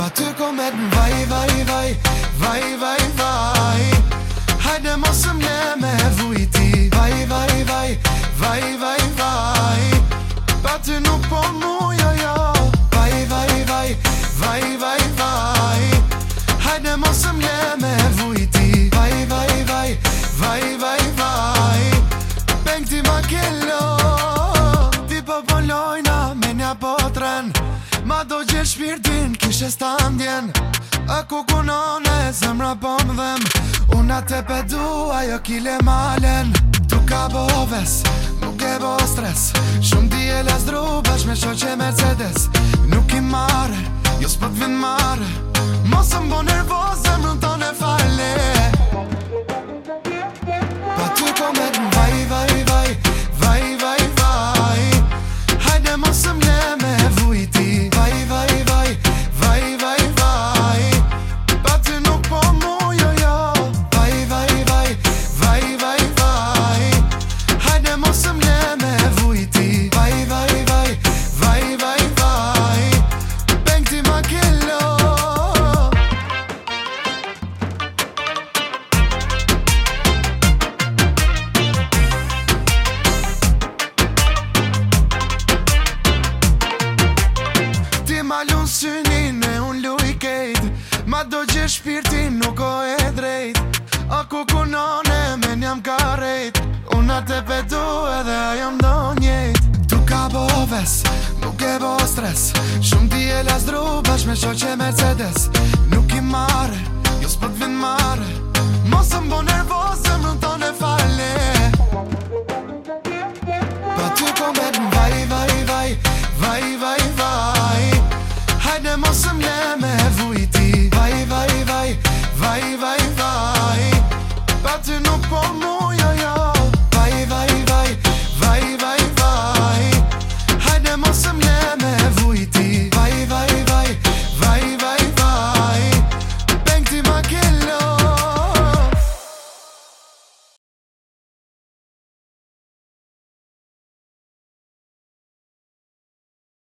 Pa ty ko me të vaj, vaj, vaj Vaj, vaj, vaj Hajde mos më le me vujti Vaj, vaj, vaj Vaj, vaj, vaj Pa ty nuk po mu, jo, jo Vaj, vaj, vaj Vaj, vaj, vaj Hajde mos më le me vujti Vaj, vaj, vaj Vaj, vaj, vaj Peng ti ma kello Ti po po lojna Me po Ma do gjithë shpirtin kishe standjen A ku kunone zemra po më dhem Una te pedu ajo kile malen Tu ka bo nuk e bo stres Shumë di e las dru me shoqe Mercedes Nuk i mare, jo s'pët vin mare Mosëm bo nervos do që shpirtin nuk o e drejt A ku ku none me njam ka rejt Una te petu edhe ajo do njejt Tu ka bo ves, nuk e bo stres Shumë ti e las dru bash me qoqe Mercedes Nuk i mare, jo s'pët vin mare Mosë mbo nervoz, zemrën tonë e fale Pa tu po me vaj, vaj, vaj Vaj, vaj, vaj Hajde mosë mle survivor